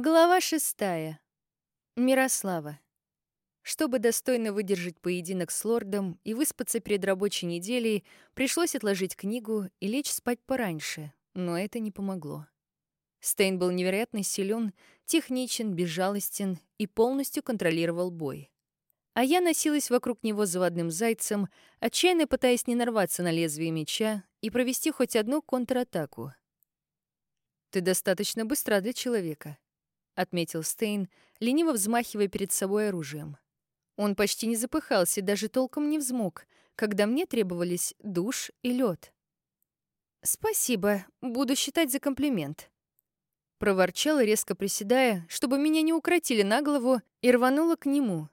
Глава шестая. Мирослава. Чтобы достойно выдержать поединок с лордом и выспаться перед рабочей неделей, пришлось отложить книгу и лечь спать пораньше, но это не помогло. Стейн был невероятно силен, техничен, безжалостен и полностью контролировал бой. А я носилась вокруг него заводным зайцем, отчаянно пытаясь не нарваться на лезвие меча и провести хоть одну контратаку. «Ты достаточно быстра для человека», — отметил Стейн, лениво взмахивая перед собой оружием. Он почти не запыхался, даже толком не взмок, когда мне требовались душ и лед. «Спасибо, буду считать за комплимент», Проворчала, резко приседая, чтобы меня не укротили на голову, и рванула к нему.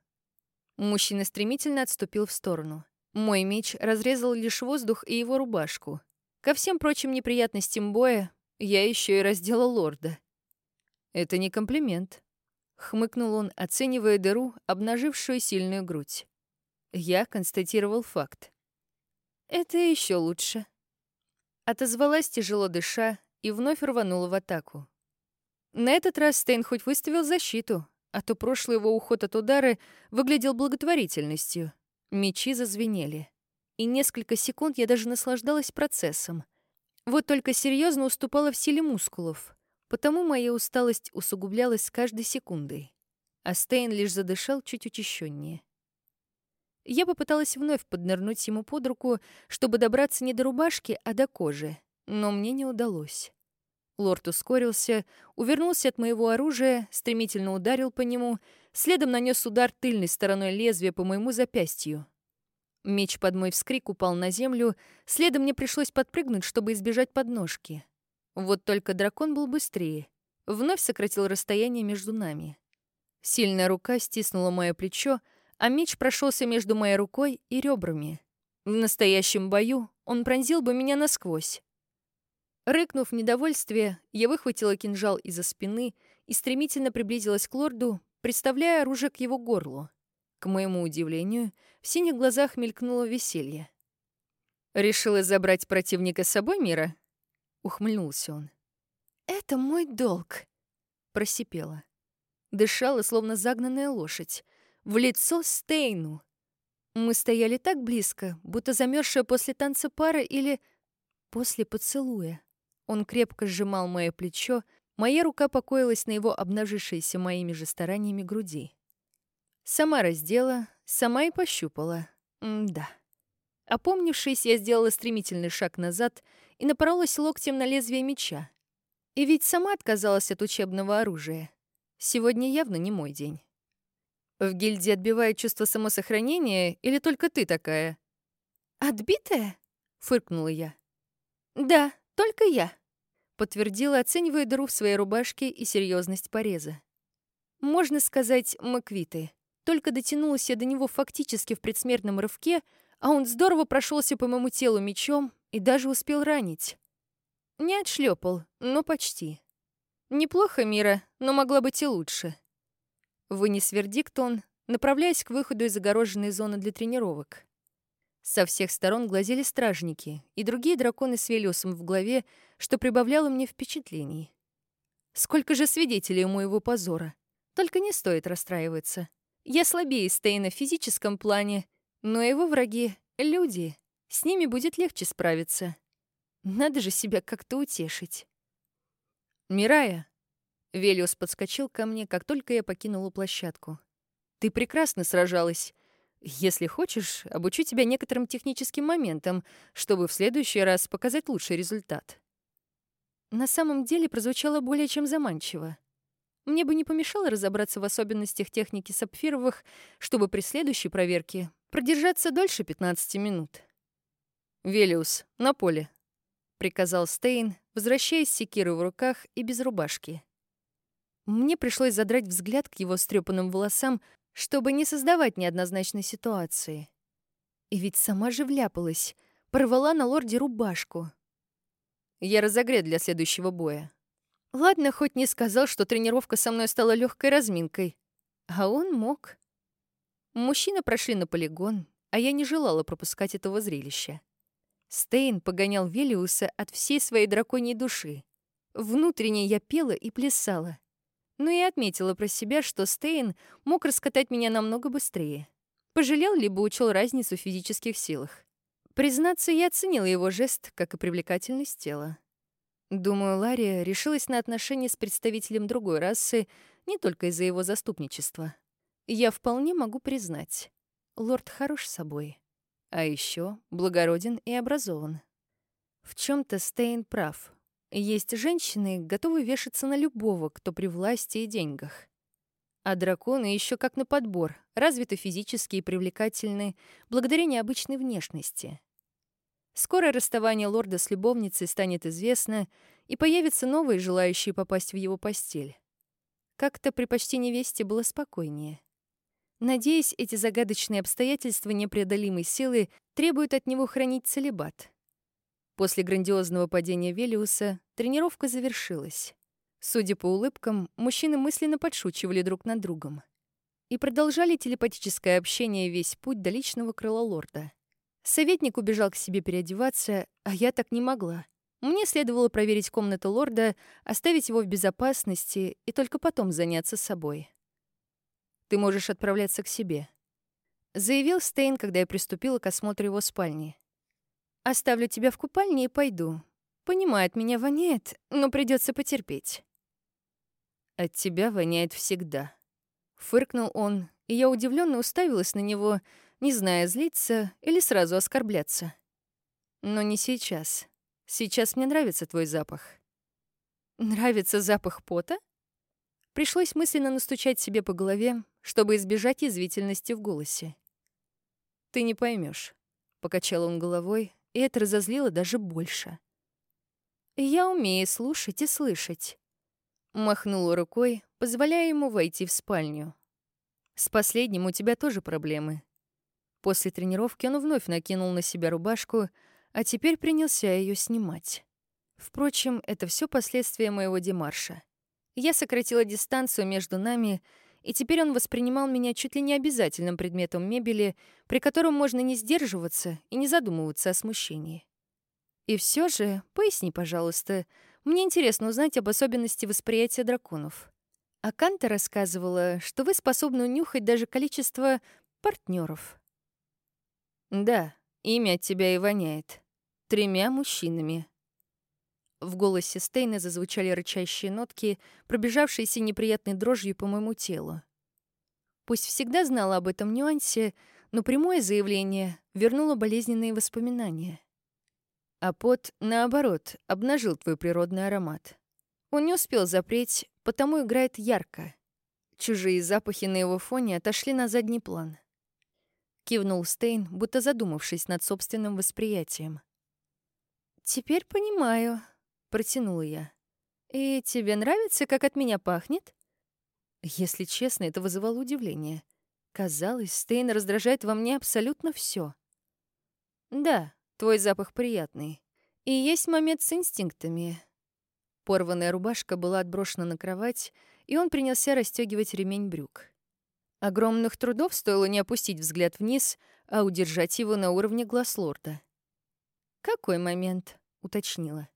Мужчина стремительно отступил в сторону. Мой меч разрезал лишь воздух и его рубашку. Ко всем прочим неприятностям боя я еще и раздела лорда. «Это не комплимент», — хмыкнул он, оценивая дыру, обнажившую сильную грудь. Я констатировал факт. «Это еще лучше». Отозвалась тяжело дыша и вновь рванула в атаку. На этот раз Стейн хоть выставил защиту, а то прошлый его уход от удара выглядел благотворительностью. Мечи зазвенели. И несколько секунд я даже наслаждалась процессом. Вот только серьезно уступала в силе мускулов, потому моя усталость усугублялась с каждой секундой. А Стейн лишь задышал чуть учащеннее. Я попыталась вновь поднырнуть ему под руку, чтобы добраться не до рубашки, а до кожи, но мне не удалось. Лорд ускорился, увернулся от моего оружия, стремительно ударил по нему, следом нанес удар тыльной стороной лезвия по моему запястью. Меч под мой вскрик упал на землю, следом мне пришлось подпрыгнуть, чтобы избежать подножки. Вот только дракон был быстрее. Вновь сократил расстояние между нами. Сильная рука стиснула мое плечо, а меч прошелся между моей рукой и ребрами. В настоящем бою он пронзил бы меня насквозь. Рыкнув в недовольстве, я выхватила кинжал из-за спины и стремительно приблизилась к лорду, представляя оружие к его горлу. К моему удивлению, в синих глазах мелькнуло веселье. «Решила забрать противника с собой, Мира?» — ухмыльнулся он. «Это мой долг», — просипела. Дышала, словно загнанная лошадь. В лицо Стейну. Мы стояли так близко, будто замерзшая после танца пара или после поцелуя. Он крепко сжимал мое плечо, моя рука покоилась на его обнажившейся моими же стараниями груди. Сама раздела, сама и пощупала. М-да. Опомнившись, я сделала стремительный шаг назад и напоролась локтем на лезвие меча. И ведь сама отказалась от учебного оружия. Сегодня явно не мой день. В гильдии отбивает чувство самосохранения или только ты такая? «Отбитая?» — фыркнула я. «Да, «Только я», — подтвердила, оценивая дыру в своей рубашке и серьезность пореза. «Можно сказать, мы квиты. Только дотянулась я до него фактически в предсмертном рывке, а он здорово прошелся по моему телу мечом и даже успел ранить. Не отшлепал, но почти. Неплохо, Мира, но могла быть и лучше. Вынес вердикт он, направляясь к выходу из огороженной зоны для тренировок. Со всех сторон глазели стражники и другие драконы с Велиусом в голове, что прибавляло мне впечатлений. Сколько же свидетелей у моего позора. Только не стоит расстраиваться. Я слабее Стейна в физическом плане, но его враги — люди. С ними будет легче справиться. Надо же себя как-то утешить. «Мирая!» Велиус подскочил ко мне, как только я покинула площадку. «Ты прекрасно сражалась. Если хочешь, обучу тебя некоторым техническим моментам, чтобы в следующий раз показать лучший результат. На самом деле прозвучало более чем заманчиво. Мне бы не помешало разобраться в особенностях техники сапфировых, чтобы при следующей проверке продержаться дольше 15 минут. «Велиус, на поле», — приказал Стейн, возвращаясь с секирой в руках и без рубашки. Мне пришлось задрать взгляд к его стрёпанным волосам, чтобы не создавать неоднозначной ситуации. И ведь сама же вляпалась, порвала на лорде рубашку. Я разогрет для следующего боя. Ладно, хоть не сказал, что тренировка со мной стала легкой разминкой. А он мог. Мужчины прошли на полигон, а я не желала пропускать этого зрелища. Стейн погонял Велиуса от всей своей драконьей души. Внутренне я пела и плясала. но и отметила про себя, что Стейн мог раскатать меня намного быстрее. Пожалел, либо учел разницу в физических силах. Признаться, я оценила его жест, как и привлекательность тела. Думаю, Лария решилась на отношения с представителем другой расы не только из-за его заступничества. Я вполне могу признать, лорд хорош собой. А еще благороден и образован. В чем то Стейн прав. Есть женщины, готовые вешаться на любого, кто при власти и деньгах. А драконы еще как на подбор, развиты физически и привлекательны благодаря необычной внешности. Скоро расставание лорда с любовницей станет известно, и появятся новые, желающие попасть в его постель. Как-то при почти невесте было спокойнее. Надеюсь, эти загадочные обстоятельства непреодолимой силы требуют от него хранить целебат. После грандиозного падения Велиуса тренировка завершилась. Судя по улыбкам, мужчины мысленно подшучивали друг над другом и продолжали телепатическое общение весь путь до личного крыла лорда. Советник убежал к себе переодеваться, а я так не могла. Мне следовало проверить комнату лорда, оставить его в безопасности и только потом заняться собой. «Ты можешь отправляться к себе», — заявил Стейн, когда я приступила к осмотру его спальни. «Оставлю тебя в купальне и пойду. Понимаю, от меня воняет, но придется потерпеть». «От тебя воняет всегда», — фыркнул он, и я удивленно уставилась на него, не зная, злиться или сразу оскорбляться. «Но не сейчас. Сейчас мне нравится твой запах». «Нравится запах пота?» Пришлось мысленно настучать себе по голове, чтобы избежать язвительности в голосе. «Ты не поймешь, покачал он головой, и это разозлило даже больше. «Я умею слушать и слышать», — махнула рукой, позволяя ему войти в спальню. «С последним у тебя тоже проблемы». После тренировки он вновь накинул на себя рубашку, а теперь принялся ее снимать. Впрочем, это все последствия моего демарша. Я сократила дистанцию между нами — и теперь он воспринимал меня чуть ли не обязательным предметом мебели, при котором можно не сдерживаться и не задумываться о смущении. И все же, поясни, пожалуйста, мне интересно узнать об особенности восприятия драконов. А Канта рассказывала, что вы способны унюхать даже количество партнеров. Да, имя от тебя и воняет. Тремя мужчинами. В голосе Стейна зазвучали рычащие нотки, пробежавшиеся неприятной дрожью по моему телу. Пусть всегда знала об этом нюансе, но прямое заявление вернуло болезненные воспоминания. А пот, наоборот, обнажил твой природный аромат. Он не успел запреть, потому играет ярко. Чужие запахи на его фоне отошли на задний план. Кивнул Стейн, будто задумавшись над собственным восприятием. «Теперь понимаю», Протянула я. «И тебе нравится, как от меня пахнет?» Если честно, это вызывало удивление. Казалось, Стейн раздражает во мне абсолютно все. «Да, твой запах приятный. И есть момент с инстинктами». Порванная рубашка была отброшена на кровать, и он принялся расстегивать ремень брюк. Огромных трудов стоило не опустить взгляд вниз, а удержать его на уровне глаз лорда. «Какой момент?» — уточнила.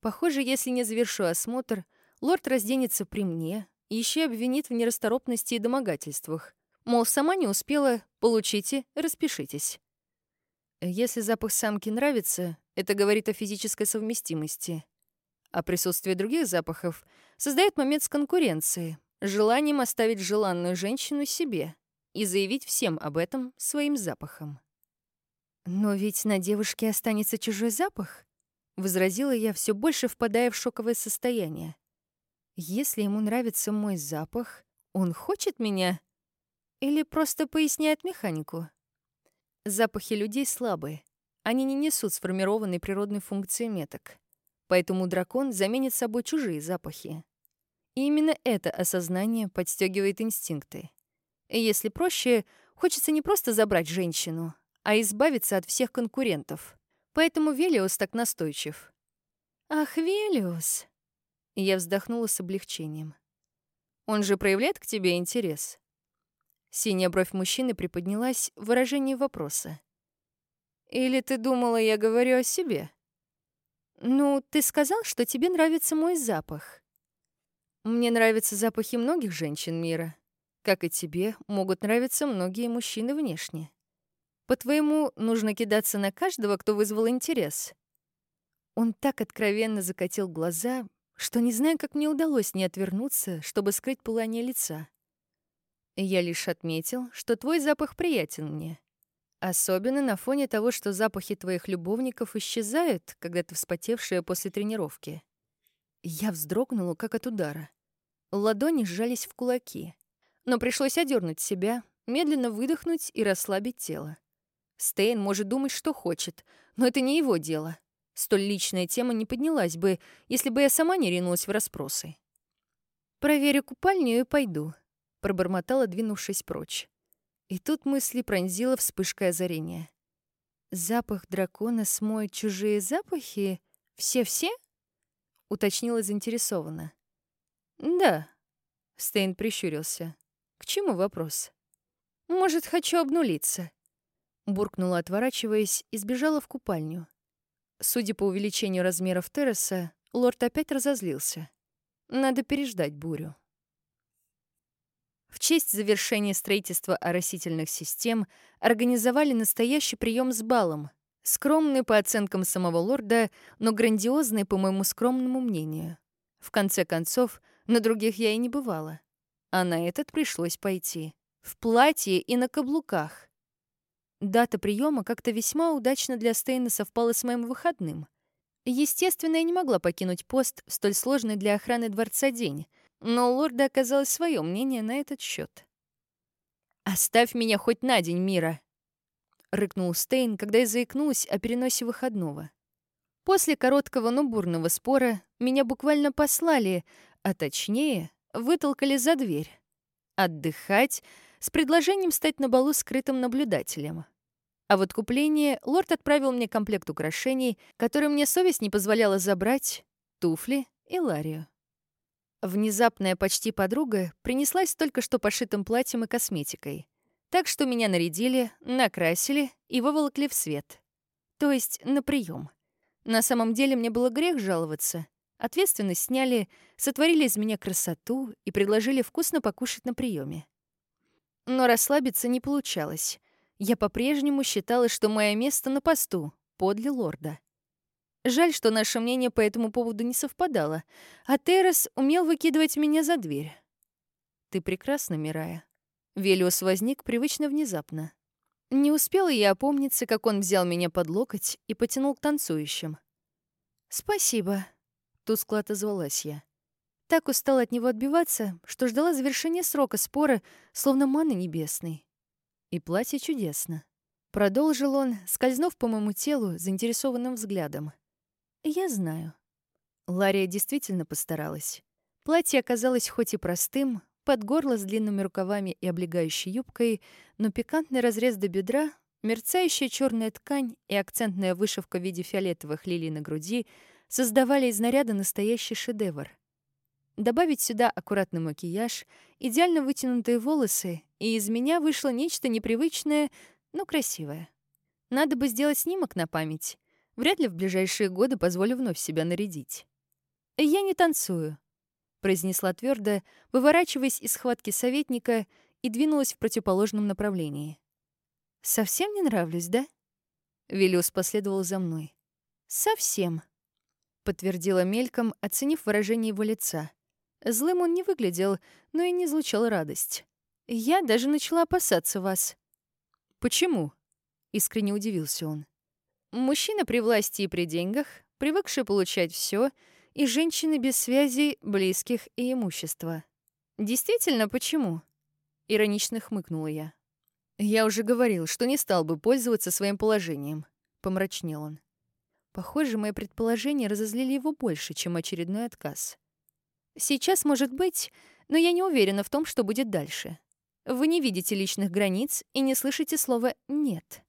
Похоже, если не завершу осмотр, лорд разденется при мне и еще обвинит в нерасторопности и домогательствах. Мол, сама не успела, получите, распишитесь. Если запах самки нравится, это говорит о физической совместимости. А присутствие других запахов создает момент с конкуренцией, желанием оставить желанную женщину себе и заявить всем об этом своим запахом. Но ведь на девушке останется чужой запах. Возразила я, все больше впадая в шоковое состояние. Если ему нравится мой запах, он хочет меня? Или просто поясняет механику? Запахи людей слабые. Они не несут сформированной природной функции меток. Поэтому дракон заменит собой чужие запахи. И именно это осознание подстегивает инстинкты. И если проще, хочется не просто забрать женщину, а избавиться от всех конкурентов — Поэтому Велиус так настойчив. «Ах, Велиус!» Я вздохнула с облегчением. «Он же проявляет к тебе интерес?» Синяя бровь мужчины приподнялась в выражении вопроса. «Или ты думала, я говорю о себе?» «Ну, ты сказал, что тебе нравится мой запах». Мне нравятся запахи многих женщин мира. Как и тебе, могут нравиться многие мужчины внешне. По-твоему, нужно кидаться на каждого, кто вызвал интерес? Он так откровенно закатил глаза, что не знаю, как мне удалось не отвернуться, чтобы скрыть пылание лица. Я лишь отметил, что твой запах приятен мне. Особенно на фоне того, что запахи твоих любовников исчезают, когда ты вспотевшая после тренировки. Я вздрогнула, как от удара. Ладони сжались в кулаки. Но пришлось одернуть себя, медленно выдохнуть и расслабить тело. Стейн может думать, что хочет, но это не его дело. Столь личная тема не поднялась бы, если бы я сама не ринулась в расспросы. «Проверю купальню и пойду», — пробормотала, двинувшись прочь. И тут мысли пронзила вспышка озарения. «Запах дракона смоет чужие запахи? Все-все?» — уточнила заинтересованно. «Да», — Стейн прищурился. «К чему вопрос?» «Может, хочу обнулиться?» Буркнула, отворачиваясь, и сбежала в купальню. Судя по увеличению размеров терраса, лорд опять разозлился. Надо переждать бурю. В честь завершения строительства оросительных систем организовали настоящий прием с балом, скромный по оценкам самого лорда, но грандиозный по моему скромному мнению. В конце концов, на других я и не бывала. А на этот пришлось пойти. В платье и на каблуках. Дата приема как-то весьма удачно для Стейна совпала с моим выходным. Естественно, я не могла покинуть пост в столь сложный для охраны дворца день — но у лорда оказалось свое мнение на этот счет. «Оставь меня хоть на день, Мира!» — рыкнул Стейн, когда я заикнулась о переносе выходного. После короткого, но бурного спора меня буквально послали, а точнее, вытолкали за дверь. Отдыхать с предложением стать на балу скрытым наблюдателем. А в откупление лорд отправил мне комплект украшений, который мне совесть не позволяла забрать, туфли и Ларию. Внезапная почти подруга принеслась только что пошитым платьем и косметикой. Так что меня нарядили, накрасили и выволокли в свет. То есть на прием. На самом деле мне было грех жаловаться. Ответственность сняли, сотворили из меня красоту и предложили вкусно покушать на приеме. Но расслабиться не получалось. Я по-прежнему считала, что мое место на посту, подле лорда. Жаль, что наше мнение по этому поводу не совпадало, а Террас умел выкидывать меня за дверь. «Ты прекрасна, Мирая». Велиус возник привычно внезапно. Не успела я опомниться, как он взял меня под локоть и потянул к танцующим. «Спасибо», — тускло отозвалась я. Так устала от него отбиваться, что ждала завершения срока спора, словно маны небесной. И платье чудесно. Продолжил он, скользнув по моему телу заинтересованным взглядом. Я знаю. Лария действительно постаралась. Платье оказалось хоть и простым, под горло с длинными рукавами и облегающей юбкой, но пикантный разрез до бедра, мерцающая черная ткань и акцентная вышивка в виде фиолетовых лилий на груди создавали из наряда настоящий шедевр. Добавить сюда аккуратный макияж, идеально вытянутые волосы, и из меня вышло нечто непривычное, но красивое. Надо бы сделать снимок на память. Вряд ли в ближайшие годы позволю вновь себя нарядить. «Я не танцую», — произнесла твердо, выворачиваясь из схватки советника и двинулась в противоположном направлении. «Совсем не нравлюсь, да?» Виллиус последовал за мной. «Совсем», — подтвердила мельком, оценив выражение его лица. Злым он не выглядел, но и не излучал радость. «Я даже начала опасаться вас». «Почему?» — искренне удивился он. Мужчина при власти и при деньгах, привыкший получать все, и женщины без связей, близких и имущества. Действительно, почему? Иронично хмыкнула я. Я уже говорил, что не стал бы пользоваться своим положением, помрачнел он. Похоже, мои предположения разозлили его больше, чем очередной отказ. Сейчас может быть, но я не уверена в том, что будет дальше. Вы не видите личных границ и не слышите слова «нет».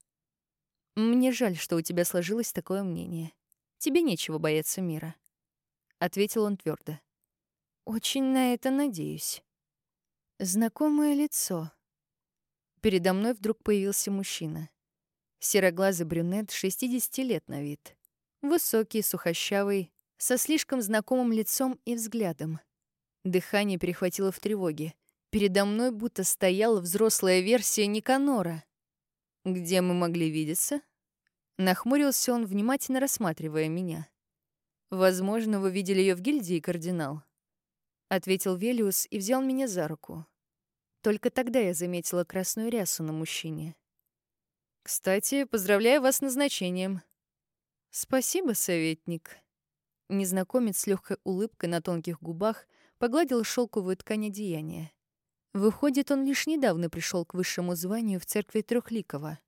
«Мне жаль, что у тебя сложилось такое мнение. Тебе нечего бояться мира», — ответил он твердо. «Очень на это надеюсь». Знакомое лицо. Передо мной вдруг появился мужчина. Сероглазый брюнет, 60 лет на вид. Высокий, сухощавый, со слишком знакомым лицом и взглядом. Дыхание перехватило в тревоге. Передо мной будто стояла взрослая версия Никанора. «Где мы могли видеться?» Нахмурился он, внимательно рассматривая меня. «Возможно, вы видели ее в гильдии, кардинал», — ответил Велиус и взял меня за руку. Только тогда я заметила красную рясу на мужчине. «Кстати, поздравляю вас с назначением». «Спасибо, советник». Незнакомец с легкой улыбкой на тонких губах погладил шелковую ткань одеяния. Выходит, он лишь недавно пришел к высшему званию в церкви Трехликова.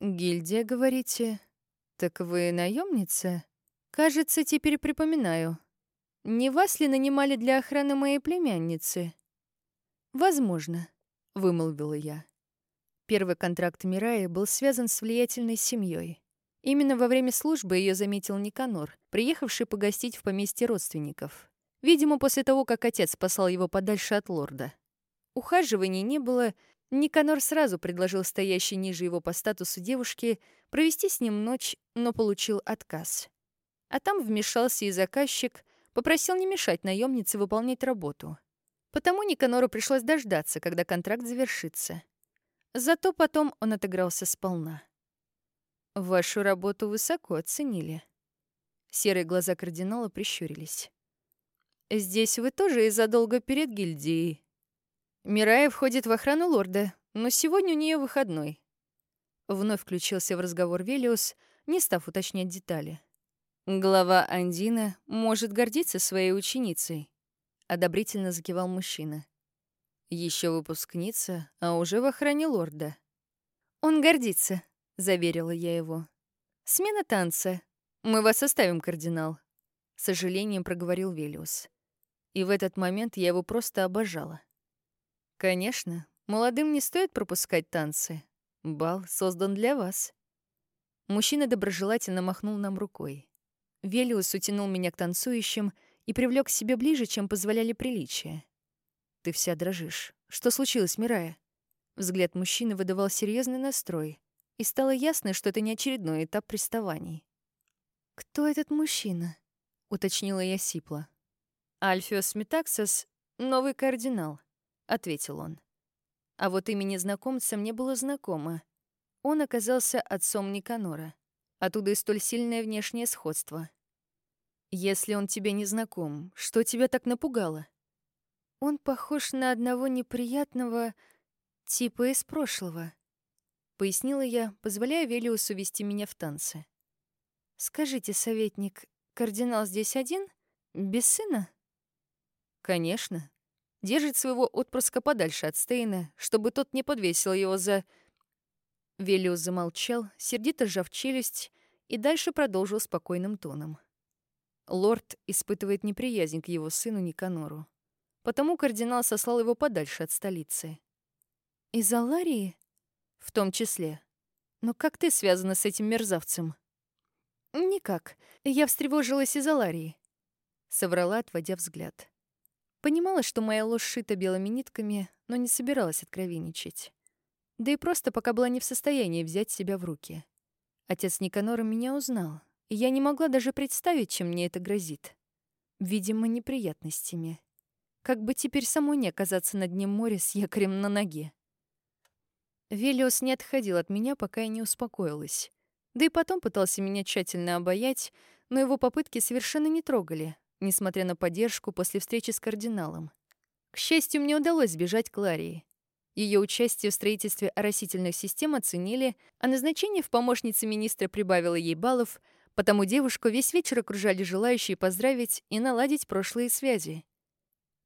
«Гильдия, говорите? Так вы наемница? Кажется, теперь припоминаю. Не вас ли нанимали для охраны моей племянницы?» «Возможно», — вымолвила я. Первый контракт Мираи был связан с влиятельной семьей. Именно во время службы ее заметил Никанор, приехавший погостить в поместье родственников. Видимо, после того, как отец спасал его подальше от лорда. Ухаживаний не было, Никанор сразу предложил стоящей ниже его по статусу девушке провести с ним ночь, но получил отказ. А там вмешался и заказчик, попросил не мешать наемнице выполнять работу. Потому Никанору пришлось дождаться, когда контракт завершится. Зато потом он отыгрался сполна. «Вашу работу высоко оценили». Серые глаза кардинала прищурились. Здесь вы тоже из-за долга перед гильдией. Мирая входит в охрану лорда, но сегодня у нее выходной. Вновь включился в разговор Велиус, не став уточнять детали. Глава Андина может гордиться своей ученицей, одобрительно закивал мужчина. Еще выпускница, а уже в охране лорда. Он гордится, заверила я его. Смена танца. Мы вас оставим, кардинал, с сожалением проговорил Велиус. И в этот момент я его просто обожала. Конечно, молодым не стоит пропускать танцы. Бал создан для вас. Мужчина доброжелательно махнул нам рукой. Велиус утянул меня к танцующим и привлек к себе ближе, чем позволяли приличия. «Ты вся дрожишь. Что случилось, Мирая?» Взгляд мужчины выдавал серьезный настрой, и стало ясно, что это не очередной этап приставаний. «Кто этот мужчина?» — уточнила я сипло. «Альфиос Метаксос — новый кардинал», — ответил он. А вот имя незнакомца мне было знакомо. Он оказался отцом Никанора. Оттуда и столь сильное внешнее сходство. «Если он тебе не знаком, что тебя так напугало?» «Он похож на одного неприятного типа из прошлого», — пояснила я, позволяя Велиусу вести меня в танцы. «Скажите, советник, кардинал здесь один? Без сына?» Конечно. Держит своего отпрыска подальше от Стейна, чтобы тот не подвесил его за... Велиус замолчал, сердито сжав челюсть, и дальше продолжил спокойным тоном. Лорд испытывает неприязнь к его сыну Никанору. Потому кардинал сослал его подальше от столицы. «Из Аларии?» «В том числе. Но как ты связана с этим мерзавцем?» «Никак. Я встревожилась из Аларии», — соврала, отводя взгляд. Понимала, что моя ложь шита белыми нитками, но не собиралась откровенничать. Да и просто пока была не в состоянии взять себя в руки. Отец Никанора меня узнал, и я не могла даже представить, чем мне это грозит. Видимо, неприятностями. Как бы теперь самой не оказаться на дне моря с якорем на ноге. Велиос не отходил от меня, пока я не успокоилась. Да и потом пытался меня тщательно обаять, но его попытки совершенно не трогали, несмотря на поддержку после встречи с кардиналом. К счастью, мне удалось сбежать к Ларии. Ее участие в строительстве оросительных систем оценили, а назначение в помощнице министра прибавило ей баллов, потому девушку весь вечер окружали желающие поздравить и наладить прошлые связи.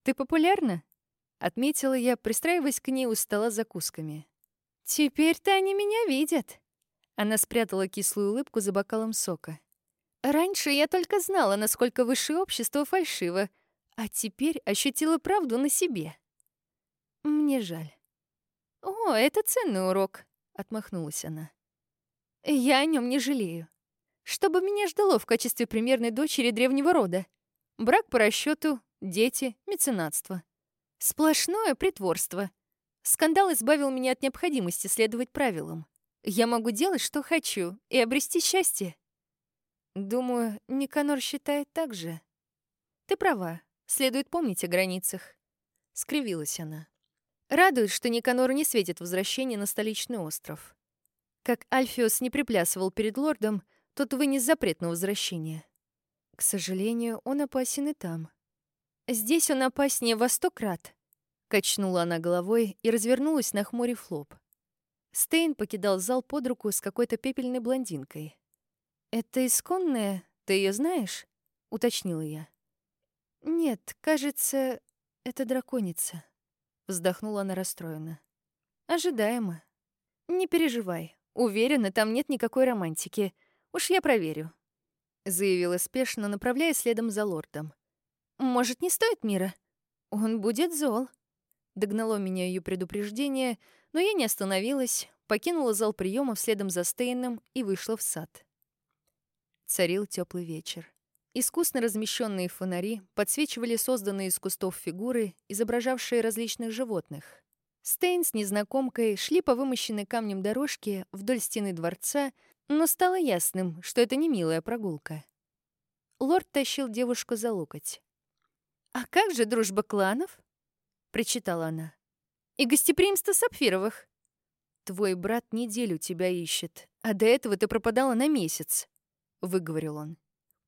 «Ты популярна?» — отметила я, пристраиваясь к ней у стола закусками. «Теперь-то они меня видят». Она спрятала кислую улыбку за бокалом сока. Раньше я только знала, насколько высшее общество фальшиво, а теперь ощутила правду на себе. Мне жаль. «О, это ценный урок», — отмахнулась она. «Я о нем не жалею. Что бы меня ждало в качестве примерной дочери древнего рода? Брак по расчету, дети, меценатство. Сплошное притворство. Скандал избавил меня от необходимости следовать правилам. Я могу делать, что хочу, и обрести счастье. Думаю, Никанор считает так же. Ты права. Следует помнить о границах. Скривилась она. Радует, что Никанору не светит возвращение на столичный остров. Как Альфиос не приплясывал перед лордом, тот вынес запрет на возвращение. К сожалению, он опасен и там. Здесь он опаснее во сто крат. Качнула она головой и развернулась на хмуре флоп. Стейн покидал зал под руку с какой-то пепельной блондинкой. «Это исконная? Ты ее знаешь?» — уточнила я. «Нет, кажется, это драконица», — вздохнула она расстроенно. «Ожидаемо. Не переживай. Уверена, там нет никакой романтики. Уж я проверю», — заявила спешно, направляясь следом за лордом. «Может, не стоит мира? Он будет зол». Догнало меня ее предупреждение, но я не остановилась, покинула зал приема следом за Стейном и вышла в сад. Царил теплый вечер. Искусно размещенные фонари подсвечивали созданные из кустов фигуры, изображавшие различных животных. Стейн с незнакомкой шли по вымощенной камнем дорожке вдоль стены дворца, но стало ясным, что это не милая прогулка. Лорд тащил девушку за локоть. «А как же дружба кланов?» — причитала она. «И гостеприимство Сапфировых?» «Твой брат неделю тебя ищет, а до этого ты пропадала на месяц», — выговорил он.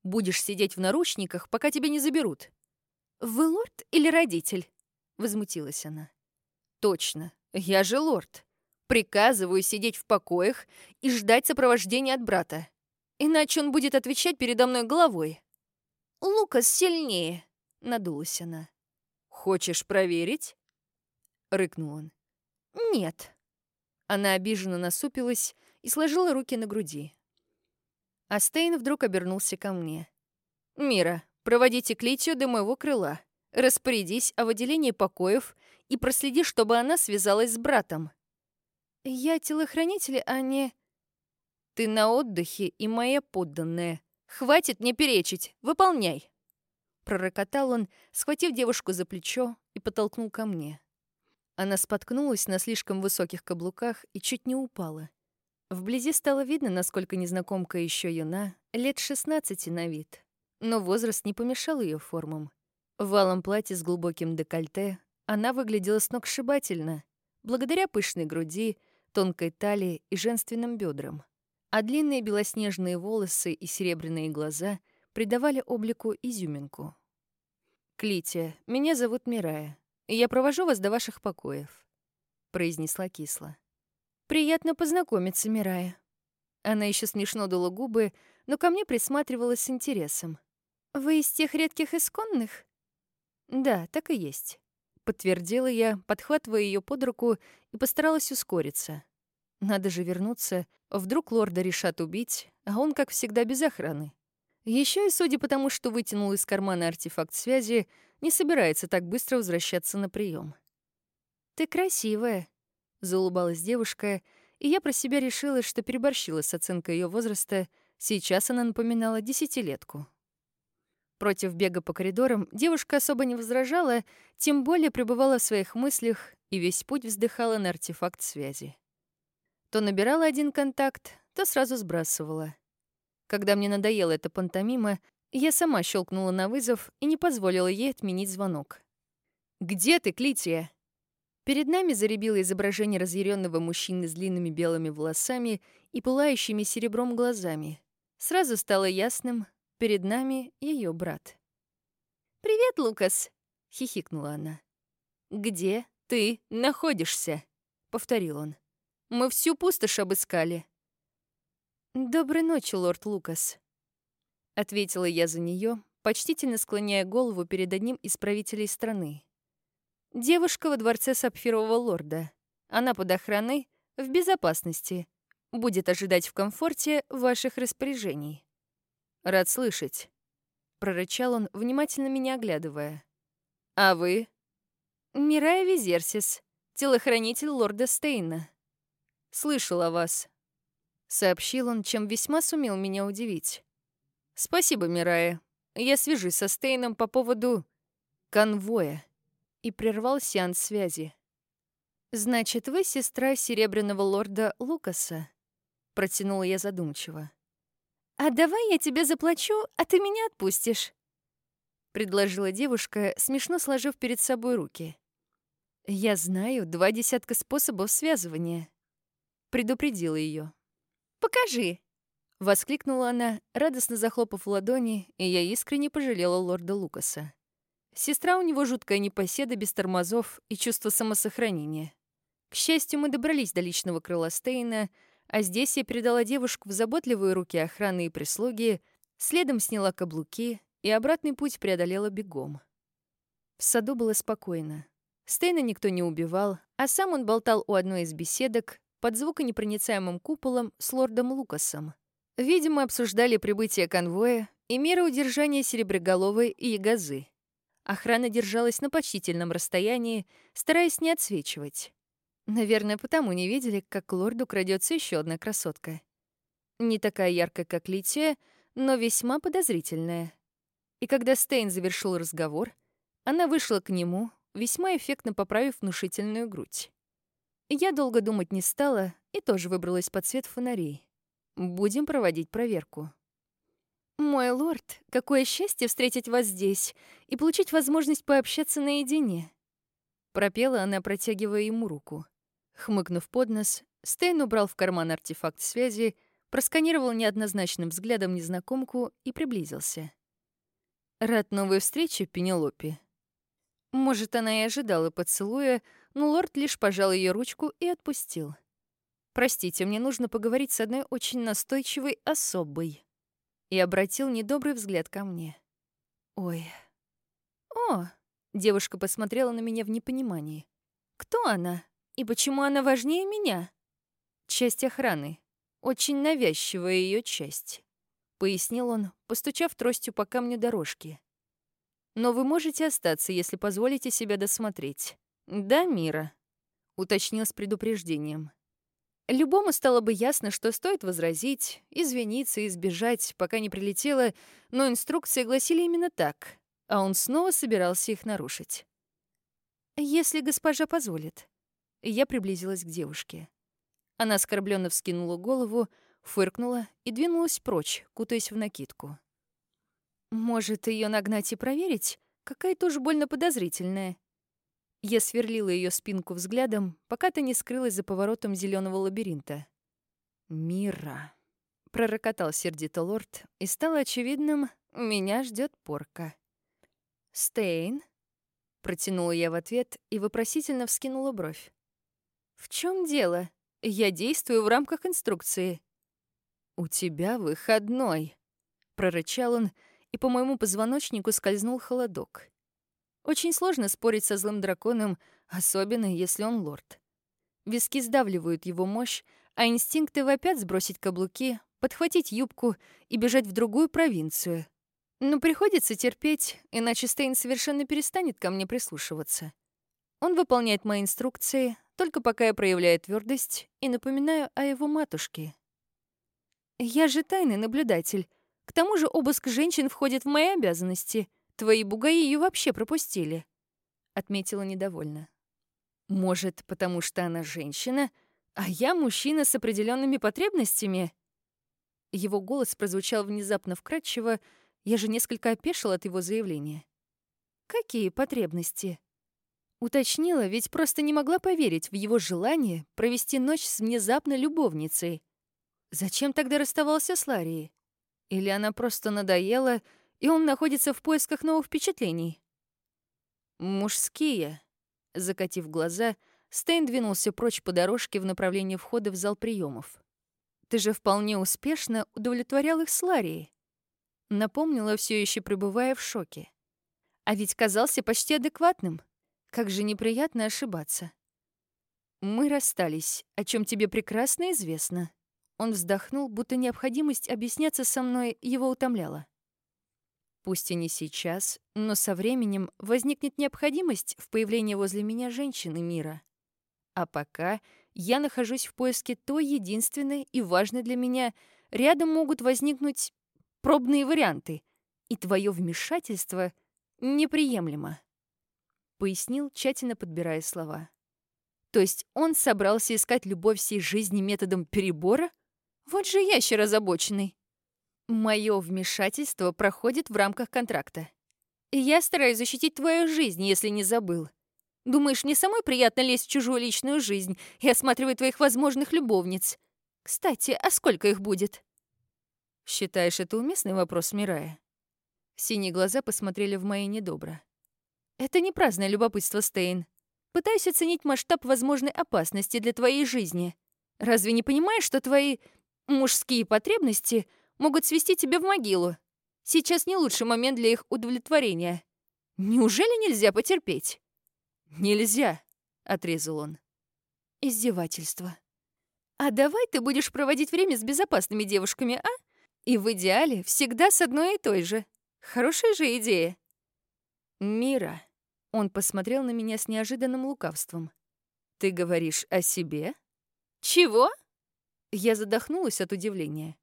Будешь сидеть в наручниках, пока тебя не заберут». «Вы лорд или родитель?» — возмутилась она. «Точно, я же лорд. Приказываю сидеть в покоях и ждать сопровождения от брата. Иначе он будет отвечать передо мной головой». «Лукас сильнее», — надулась она. «Хочешь проверить?» — рыкнул он. «Нет». Она обиженно насупилась и сложила руки на груди. А Стейн вдруг обернулся ко мне. «Мира, проводите Клитию до моего крыла. Распорядись о выделении покоев и проследи, чтобы она связалась с братом». «Я телохранитель, а не...» «Ты на отдыхе и моя подданная. Хватит мне перечить. Выполняй!» Пророкотал он, схватив девушку за плечо и подтолкнул ко мне. Она споткнулась на слишком высоких каблуках и чуть не упала. Вблизи стало видно, насколько незнакомка еще юна, лет 16 на вид. Но возраст не помешал ее формам. В валом платье с глубоким декольте она выглядела сногсшибательно, благодаря пышной груди, тонкой талии и женственным бедрам. А длинные белоснежные волосы и серебряные глаза придавали облику изюминку. «Клития, меня зовут Мирая, я провожу вас до ваших покоев», — произнесла кисло. «Приятно познакомиться, Мирая». Она еще смешно дула губы, но ко мне присматривалась с интересом. «Вы из тех редких исконных?» «Да, так и есть», — подтвердила я, подхватывая ее под руку и постаралась ускориться. «Надо же вернуться, вдруг лорда решат убить, а он, как всегда, без охраны». Еще и судя по тому, что вытянул из кармана артефакт связи, не собирается так быстро возвращаться на прием. «Ты красивая», Заулыбалась девушка, и я про себя решила, что переборщила с оценкой ее возраста. Сейчас она напоминала десятилетку. Против бега по коридорам девушка особо не возражала, тем более пребывала в своих мыслях и весь путь вздыхала на артефакт связи. То набирала один контакт, то сразу сбрасывала. Когда мне надоела эта пантомима, я сама щелкнула на вызов и не позволила ей отменить звонок. «Где ты, Клития?» Перед нами заребило изображение разъяренного мужчины с длинными белыми волосами и пылающими серебром глазами. Сразу стало ясным, перед нами ее брат. «Привет, Лукас!» — хихикнула она. «Где ты находишься?» — повторил он. «Мы всю пустошь обыскали». «Доброй ночи, лорд Лукас», — ответила я за нее, почтительно склоняя голову перед одним из правителей страны. Девушка во дворце Сапфирового лорда. Она под охраной, в безопасности. Будет ожидать в комфорте ваших распоряжений. Рад слышать. Прорычал он, внимательно меня оглядывая. А вы? Мирая Визерсис, телохранитель лорда Стейна. Слышал о вас. Сообщил он, чем весьма сумел меня удивить. Спасибо, Мирая. Я свяжусь со Стейном по поводу конвоя и прервал сеанс связи. «Значит, вы сестра серебряного лорда Лукаса?» — протянула я задумчиво. «А давай я тебе заплачу, а ты меня отпустишь?» предложила девушка, смешно сложив перед собой руки. «Я знаю два десятка способов связывания», — предупредила ее. «Покажи!» — воскликнула она, радостно захлопав в ладони, и я искренне пожалела лорда Лукаса. Сестра у него жуткая непоседа без тормозов и чувство самосохранения. К счастью, мы добрались до личного крыла Стейна, а здесь я передала девушку в заботливые руки охраны и прислуги, следом сняла каблуки и обратный путь преодолела бегом. В саду было спокойно. Стейна никто не убивал, а сам он болтал у одной из беседок под звуконепроницаемым куполом с лордом Лукасом. Видимо, обсуждали прибытие конвоя и меры удержания Сереброголовой и Ягозы. Охрана держалась на почтительном расстоянии, стараясь не отсвечивать. Наверное, потому не видели, как к лорду крадется еще одна красотка. Не такая яркая, как Лития, но весьма подозрительная. И когда Стейн завершил разговор, она вышла к нему, весьма эффектно поправив внушительную грудь. Я долго думать не стала и тоже выбралась под свет фонарей. Будем проводить проверку. «Мой лорд, какое счастье встретить вас здесь и получить возможность пообщаться наедине!» Пропела она, протягивая ему руку. Хмыкнув под нос, Стейн убрал в карман артефакт связи, просканировал неоднозначным взглядом незнакомку и приблизился. «Рад новой встрече, Пенелопе». Может, она и ожидала поцелуя, но лорд лишь пожал ее ручку и отпустил. «Простите, мне нужно поговорить с одной очень настойчивой особой». И обратил недобрый взгляд ко мне. «Ой». «О!» — девушка посмотрела на меня в непонимании. «Кто она?» И почему она важнее меня? Часть охраны. Очень навязчивая ее часть. Пояснил он, постучав тростью по камню дорожки. Но вы можете остаться, если позволите себя досмотреть. Да, Мира? Уточнил с предупреждением. Любому стало бы ясно, что стоит возразить, извиниться и избежать, пока не прилетело, но инструкции гласили именно так, а он снова собирался их нарушить. «Если госпожа позволит», я приблизилась к девушке. Она оскорбленно вскинула голову, фыркнула и двинулась прочь, кутаясь в накидку. «Может, ее нагнать и проверить? Какая-то уж больно подозрительная». Я сверлила ее спинку взглядом, пока ты не скрылась за поворотом зеленого лабиринта. «Мира», — пророкотал сердито лорд, и стало очевидным, меня ждет порка. «Стейн?» — протянула я в ответ и вопросительно вскинула бровь. «В чем дело? Я действую в рамках инструкции». «У тебя выходной», — прорычал он, и по моему позвоночнику скользнул холодок. Очень сложно спорить со злым драконом, особенно если он лорд. Виски сдавливают его мощь, а инстинкты вопят сбросить каблуки, подхватить юбку и бежать в другую провинцию. Но приходится терпеть, иначе Стейн совершенно перестанет ко мне прислушиваться. Он выполняет мои инструкции, только пока я проявляю твердость и напоминаю о его матушке. Я же тайный наблюдатель. К тому же обыск женщин входит в мои обязанности. Твои бугаи ее вообще пропустили. Отметила недовольно. Может, потому что она женщина, а я мужчина с определенными потребностями? Его голос прозвучал внезапно вкрадчиво, я же несколько опешила от его заявления. Какие потребности? Уточнила, ведь просто не могла поверить в его желание провести ночь с внезапной любовницей. Зачем тогда расставался с Ларией? Или она просто надоела, и он находится в поисках новых впечатлений? «Мужские», — закатив глаза, Стейн двинулся прочь по дорожке в направлении входа в зал приемов. «Ты же вполне успешно удовлетворял их с Ларией», — напомнила, все еще пребывая в шоке. «А ведь казался почти адекватным». Как же неприятно ошибаться. Мы расстались, о чем тебе прекрасно известно. Он вздохнул, будто необходимость объясняться со мной его утомляла. Пусть и не сейчас, но со временем возникнет необходимость в появлении возле меня женщины мира. А пока я нахожусь в поиске той единственной и важной для меня, рядом могут возникнуть пробные варианты, и твое вмешательство неприемлемо пояснил, тщательно подбирая слова. То есть он собрался искать любовь всей жизни методом перебора? Вот же ящер озабоченный. Мое вмешательство проходит в рамках контракта. Я стараюсь защитить твою жизнь, если не забыл. Думаешь, мне самой приятно лезть в чужую личную жизнь и осматривать твоих возможных любовниц? Кстати, а сколько их будет? Считаешь это уместный вопрос, Мирая? Синие глаза посмотрели в мои недобро. Это не праздное любопытство, Стейн. Пытаюсь оценить масштаб возможной опасности для твоей жизни. Разве не понимаешь, что твои мужские потребности могут свести тебя в могилу? Сейчас не лучший момент для их удовлетворения. Неужели нельзя потерпеть? Нельзя, отрезал он. Издевательство. А давай ты будешь проводить время с безопасными девушками, а? И в идеале всегда с одной и той же. Хорошая же идея. Мира. Он посмотрел на меня с неожиданным лукавством. Ты говоришь о себе? Чего? Я задохнулась от удивления.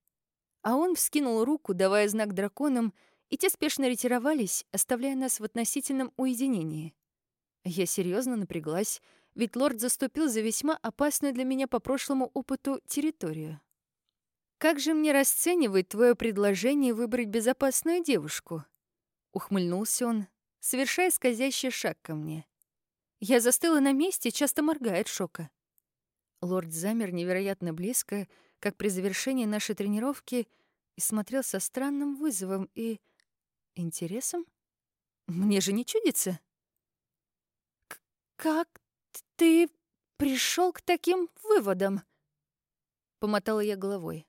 А он вскинул руку, давая знак драконам, и те спешно ретировались, оставляя нас в относительном уединении. Я серьезно напряглась, ведь лорд заступил за весьма опасную для меня по прошлому опыту территорию. «Как же мне расценивать твое предложение выбрать безопасную девушку?» Ухмыльнулся он, совершая скользящий шаг ко мне. Я застыла на месте, часто моргая от шока. Лорд замер невероятно близко, как при завершении нашей тренировки, и смотрел со странным вызовом и... интересом? Мне же не чудится. «Как ты пришел к таким выводам?» Помотала я головой.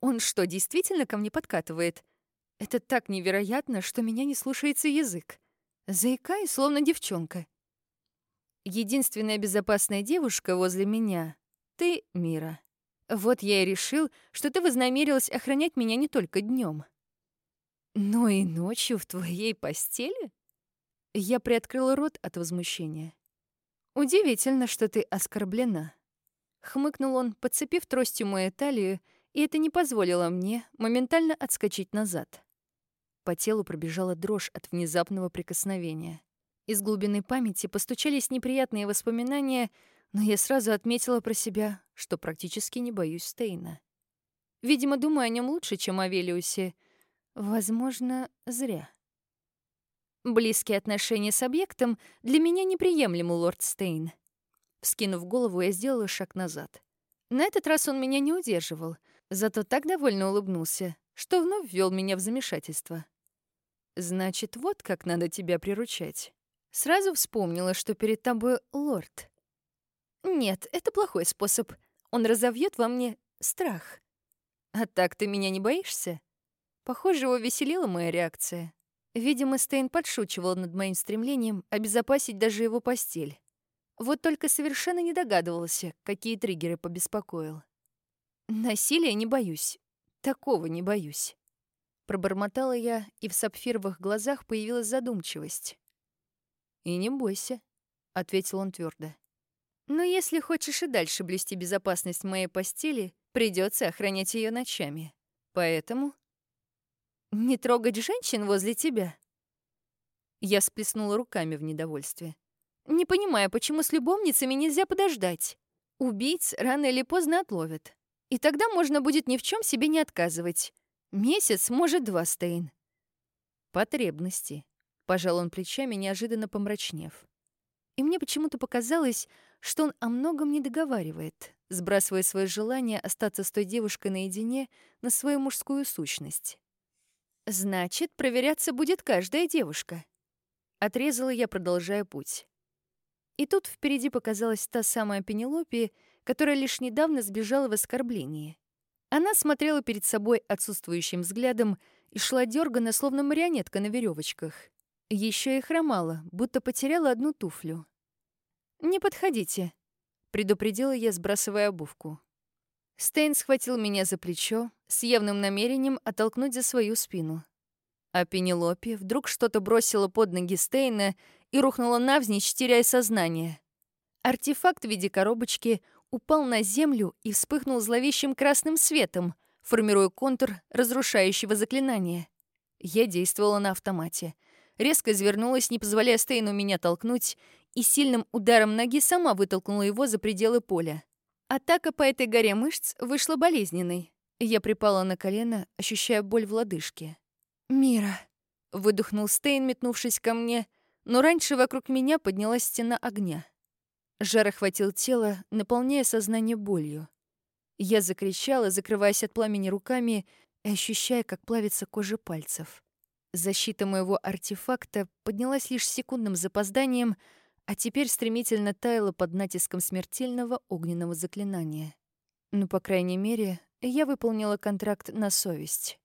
«Он что, действительно ко мне подкатывает? Это так невероятно, что меня не слушается язык. Заикаюсь, словно девчонка. Единственная безопасная девушка возле меня — ты, Мира. Вот я и решил, что ты вознамерилась охранять меня не только днем. Но и ночью в твоей постели? Я приоткрыла рот от возмущения. Удивительно, что ты оскорблена. Хмыкнул он, подцепив тростью мою талию, и это не позволило мне моментально отскочить назад. По телу пробежала дрожь от внезапного прикосновения. Из глубины памяти постучались неприятные воспоминания — но я сразу отметила про себя, что практически не боюсь Стейна. Видимо, думаю о нем лучше, чем о Велиусе. Возможно, зря. Близкие отношения с объектом для меня неприемлемы, лорд Стейн. Вскинув голову, я сделала шаг назад. На этот раз он меня не удерживал, зато так довольно улыбнулся, что вновь ввел меня в замешательство. «Значит, вот как надо тебя приручать». Сразу вспомнила, что перед тобой лорд. Нет, это плохой способ. Он разовьет во мне страх. А так ты меня не боишься? Похоже, его веселила моя реакция. Видимо, Стейн подшучивал над моим стремлением обезопасить даже его постель. Вот только совершенно не догадывался, какие триггеры побеспокоил. Насилия не боюсь. Такого не боюсь. Пробормотала я, и в сапфировых глазах появилась задумчивость. «И не бойся», — ответил он твердо. Но если хочешь и дальше блюсти безопасность моей постели, придется охранять ее ночами. Поэтому... Не трогать женщин возле тебя? Я сплеснула руками в недовольстве. Не понимаю, почему с любовницами нельзя подождать. Убийц рано или поздно отловят. И тогда можно будет ни в чем себе не отказывать. Месяц, может, два, Стейн. Потребности. Пожал он плечами, неожиданно помрачнев. И мне почему-то показалось, что он о многом не договаривает, сбрасывая свое желание остаться с той девушкой наедине на свою мужскую сущность. Значит, проверяться будет каждая девушка. Отрезала я, продолжая путь. И тут впереди показалась та самая Пенелопия, которая лишь недавно сбежала в оскорблении. Она смотрела перед собой отсутствующим взглядом и шла дёрганно, словно марионетка на веревочках. Еще и хромала, будто потеряла одну туфлю. «Не подходите», — предупредила я, сбрасывая обувку. Стейн схватил меня за плечо с явным намерением оттолкнуть за свою спину. А Пенелопе вдруг что-то бросила под ноги Стейна и рухнула навзничь, теряя сознание. Артефакт в виде коробочки упал на землю и вспыхнул зловещим красным светом, формируя контур разрушающего заклинания. Я действовала на автомате. Резко извернулась, не позволяя Стейну меня толкнуть, и сильным ударом ноги сама вытолкнула его за пределы поля. Атака по этой горе мышц вышла болезненной. Я припала на колено, ощущая боль в лодыжке. «Мира!» — Выдохнул Стейн, метнувшись ко мне, но раньше вокруг меня поднялась стена огня. Жар охватил тело, наполняя сознание болью. Я закричала, закрываясь от пламени руками и ощущая, как плавится кожа пальцев. Защита моего артефакта поднялась лишь секундным запозданием, а теперь стремительно таяла под натиском смертельного огненного заклинания. Ну, по крайней мере, я выполнила контракт на совесть.